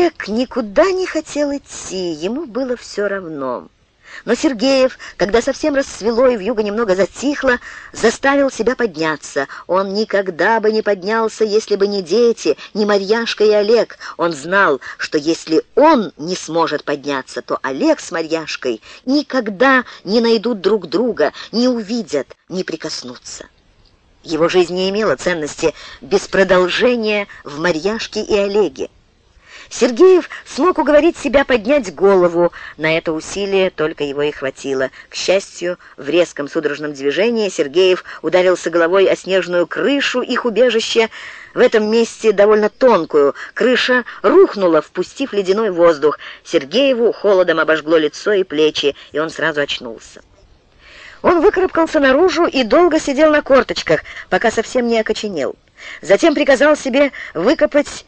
Олег никуда не хотел идти, ему было все равно. Но Сергеев, когда совсем рассвело и вьюга немного затихла, заставил себя подняться. Он никогда бы не поднялся, если бы не дети, не Марьяшка и Олег. Он знал, что если он не сможет подняться, то Олег с Марьяшкой никогда не найдут друг друга, не увидят, не прикоснутся. Его жизнь не имела ценности без продолжения в Марьяшке и Олеге. Сергеев смог уговорить себя поднять голову. На это усилие только его и хватило. К счастью, в резком судорожном движении Сергеев ударился головой о снежную крышу их убежища, в этом месте довольно тонкую. Крыша рухнула, впустив ледяной воздух. Сергееву холодом обожгло лицо и плечи, и он сразу очнулся. Он выкарабкался наружу и долго сидел на корточках, пока совсем не окоченел. Затем приказал себе выкопать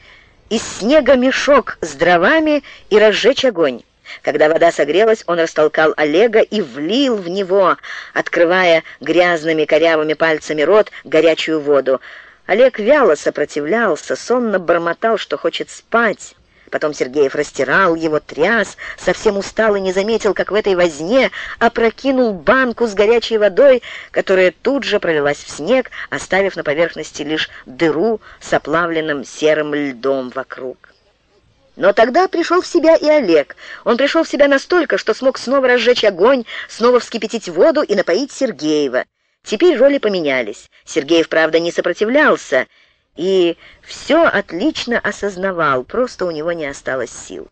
из снега мешок с дровами и разжечь огонь. Когда вода согрелась, он растолкал Олега и влил в него, открывая грязными корявыми пальцами рот, горячую воду. Олег вяло сопротивлялся, сонно бормотал, что хочет спать. Потом Сергеев растирал его, тряс, совсем устал и не заметил, как в этой возне опрокинул банку с горячей водой, которая тут же пролилась в снег, оставив на поверхности лишь дыру с оплавленным серым льдом вокруг. Но тогда пришел в себя и Олег. Он пришел в себя настолько, что смог снова разжечь огонь, снова вскипятить воду и напоить Сергеева. Теперь роли поменялись. Сергеев, правда, не сопротивлялся, и все отлично осознавал, просто у него не осталось сил.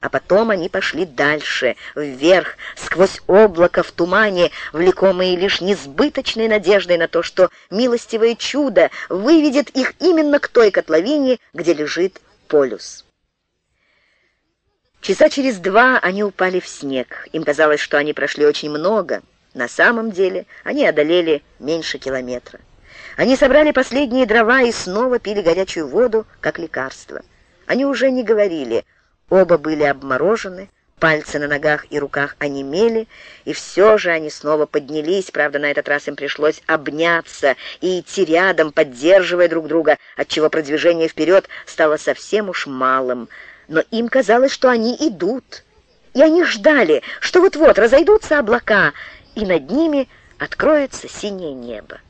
А потом они пошли дальше, вверх, сквозь облако в тумане, влекомые лишь несбыточной надеждой на то, что милостивое чудо выведет их именно к той котловине, где лежит полюс. Часа через два они упали в снег. Им казалось, что они прошли очень много. На самом деле они одолели меньше километра. Они собрали последние дрова и снова пили горячую воду, как лекарство. Они уже не говорили, оба были обморожены, пальцы на ногах и руках онемели, и все же они снова поднялись, правда, на этот раз им пришлось обняться и идти рядом, поддерживая друг друга, отчего продвижение вперед стало совсем уж малым. Но им казалось, что они идут, и они ждали, что вот-вот разойдутся облака, и над ними откроется синее небо.